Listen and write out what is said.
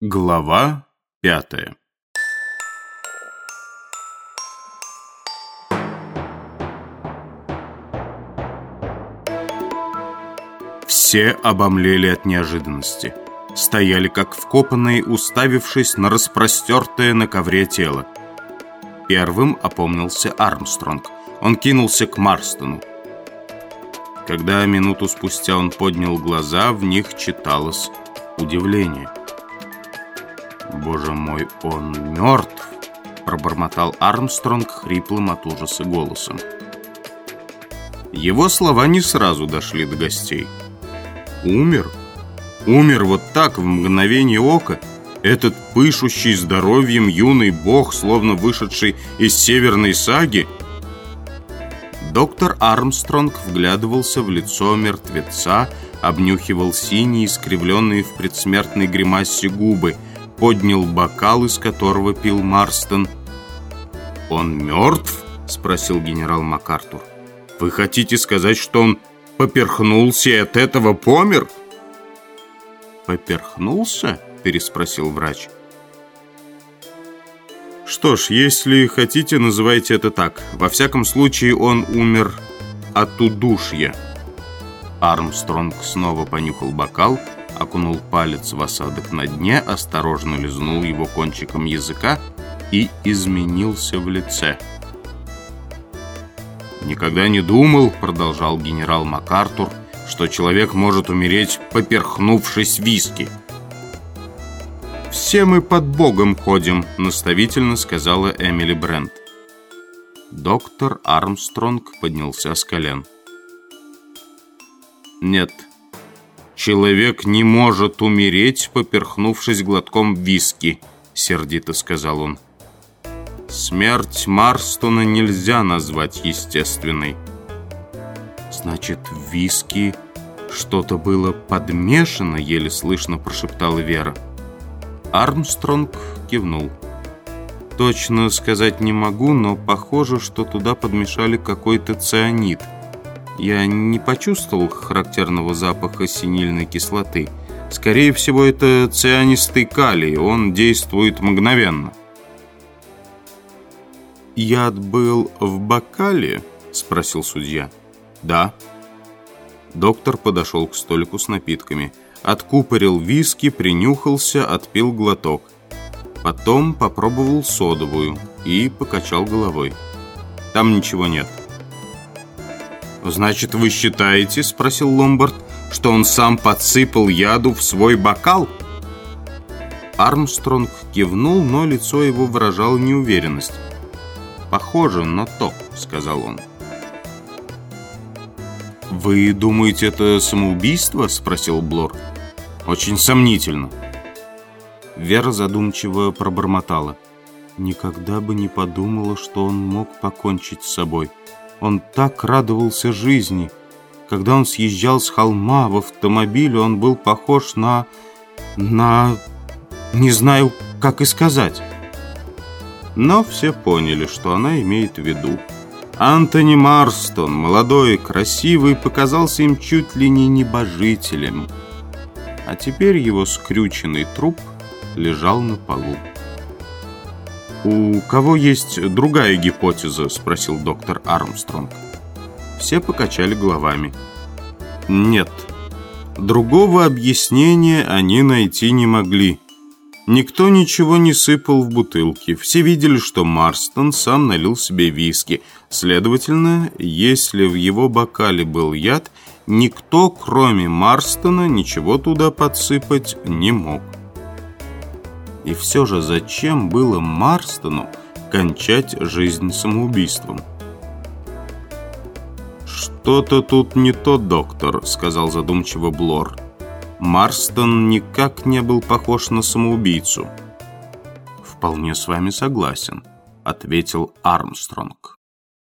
Глава пятая Все обомлели от неожиданности. Стояли как вкопанные, уставившись на распростертое на ковре тело. Первым опомнился Армстронг. Он кинулся к Марстону. Когда минуту спустя он поднял глаза, в них читалось удивление. «Боже мой, он мертв!» пробормотал Армстронг хриплым от ужаса голосом. Его слова не сразу дошли до гостей. «Умер? Умер вот так, в мгновение ока?» Этот пышущий здоровьем юный бог, словно вышедший из северной саги? Доктор Армстронг вглядывался в лицо мертвеца, обнюхивал синие, искривленные в предсмертной гримасе губы – поднял бокал, из которого пил Марстон. «Он мертв?» — спросил генерал МакАртур. «Вы хотите сказать, что он поперхнулся и от этого помер?» «Поперхнулся?» — переспросил врач. «Что ж, если хотите, называйте это так. Во всяком случае, он умер от удушья». Армстронг снова понюхал бокал окунул палец в осадок на дне, осторожно лизнул его кончиком языка и изменился в лице. «Никогда не думал», — продолжал генерал МакАртур, «что человек может умереть, поперхнувшись виски». «Все мы под Богом ходим», — наставительно сказала Эмили Брент. Доктор Армстронг поднялся с колен. «Нет», «Человек не может умереть, поперхнувшись глотком виски», — сердито сказал он. «Смерть Марстона нельзя назвать естественной». «Значит, в виски что-то было подмешано?» — еле слышно прошептала Вера. Армстронг кивнул. «Точно сказать не могу, но похоже, что туда подмешали какой-то цианид». Я не почувствовал характерного запаха синильной кислоты. Скорее всего, это цианистый калий, он действует мгновенно. «Яд был в бокале?» – спросил судья. «Да». Доктор подошел к столику с напитками. Откупорил виски, принюхался, отпил глоток. Потом попробовал содовую и покачал головой. «Там ничего нет». «Значит, вы считаете, — спросил Ломбард, — что он сам подсыпал яду в свой бокал?» Армстронг кивнул, но лицо его выражало неуверенность. «Похоже на то», — сказал он. «Вы думаете, это самоубийство?» — спросил Блор. «Очень сомнительно». Вера задумчиво пробормотала. «Никогда бы не подумала, что он мог покончить с собой». Он так радовался жизни. Когда он съезжал с холма в автомобиле, он был похож на... на... не знаю, как и сказать. Но все поняли, что она имеет в виду. Антони Марстон, молодой, красивый, показался им чуть ли не небожителем. А теперь его скрюченный труп лежал на полу. «У кого есть другая гипотеза?» – спросил доктор Армстронг. Все покачали головами. «Нет, другого объяснения они найти не могли. Никто ничего не сыпал в бутылки. Все видели, что Марстон сам налил себе виски. Следовательно, если в его бокале был яд, никто, кроме Марстона, ничего туда подсыпать не мог». И все же зачем было Марстону кончать жизнь самоубийством? «Что-то тут не то, доктор», — сказал задумчиво Блор. «Марстон никак не был похож на самоубийцу». «Вполне с вами согласен», — ответил Армстронг.